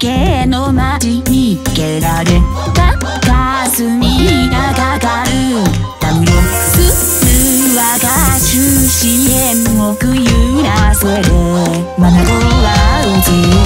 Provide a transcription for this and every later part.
けの街に蹴られたガスにがかかる。ダムロスルはん衆くゆらせる。まなごはうち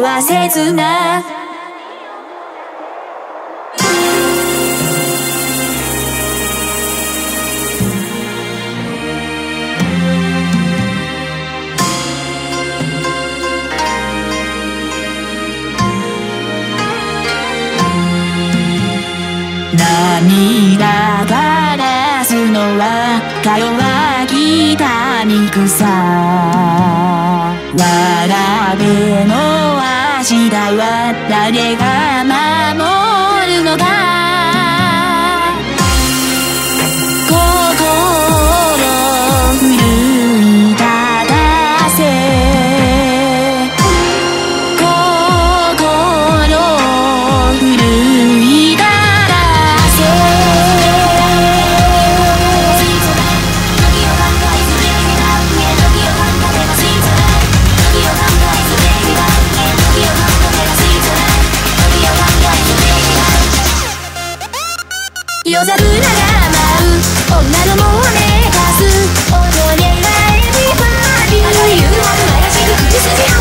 は切な。涙がらすのはか弱きた憎さ。わらべの明日は誰が守るのか。心震いたたせる夜桜が舞う。女のもうめかす踊りはエビバディあの夕飯怪しく口筋